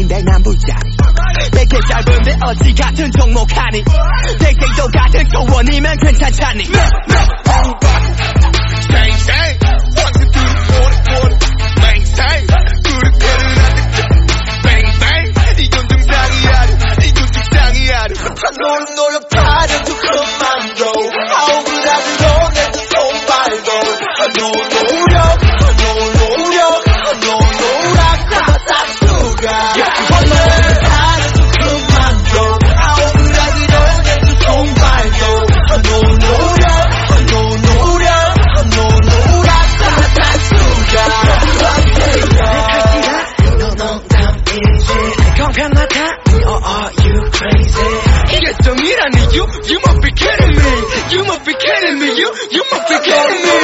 인데 난 불쌍해 내게 짧은데 어찌 같은 종목하니 내게도 같은 교원이면 괜찮잖니 네, 네. me. You must be kidding me. You, you must be kidding me.